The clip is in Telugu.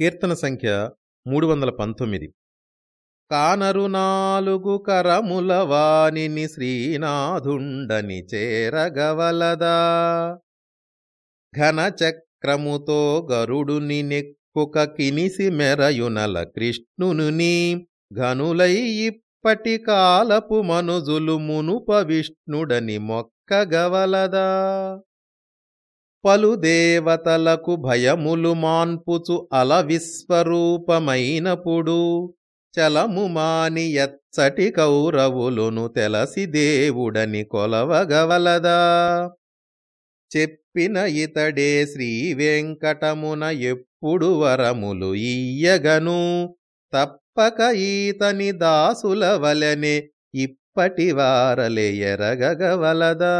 కీర్తన సంఖ్య మూడు వందల పంతొమ్మిది కానరు నాలుగు కరముల వాణిని శ్రీనాథుండని చేరగవలదా? ఘనచక్రముతో గరుడుని నెక్కుక కినిసి మెరయునల కృష్ణునుని ఘనులై ఇప్పటి కాలపు మనుజులు మునుప విష్ణుడని మొక్కగవలదా? పలు దేవతలకు భయములు మాన్పుచు అల విశ్వరూపమైనప్పుడు చలము మాని ఎచ్చటి కౌరవులును తెలసి దేవుడని కొలవగవలదా? చెప్పిన ఇతడే శ్రీవెంకటమున ఎప్పుడు వరములు ఇయ్యగను? తప్పక ఈతని దాసుల వలెనే ఇప్పటి వారలే ఎరగగవలదా?